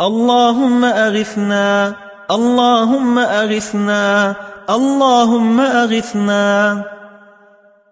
اللهم أغثنا اللهم أغثنا اللهم أغثنا.